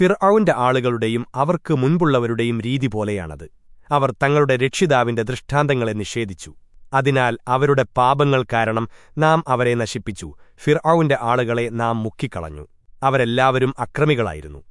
ഫിർഔന്റെ ആളുകളുടെയും അവർക്ക് മുൻപുള്ളവരുടെയും രീതി പോലെയാണത്. അവർ തങ്ങളുടെ രക്ഷിതാവിന്റെ ദൃഷ്ടാന്തങ്ങളെ നിഷേധിച്ചു. അതിനാൽ അവരുടെ പാപങ്ങൾ കാരണം നാം അവരെ നശിപ്പിച്ചു. ഫിർഔന്റെ ആളുകളെ നാം മുക്കിക്കളഞ്ഞു. അവരെല്ലാവരും അക്രമികളായിരുന്നു.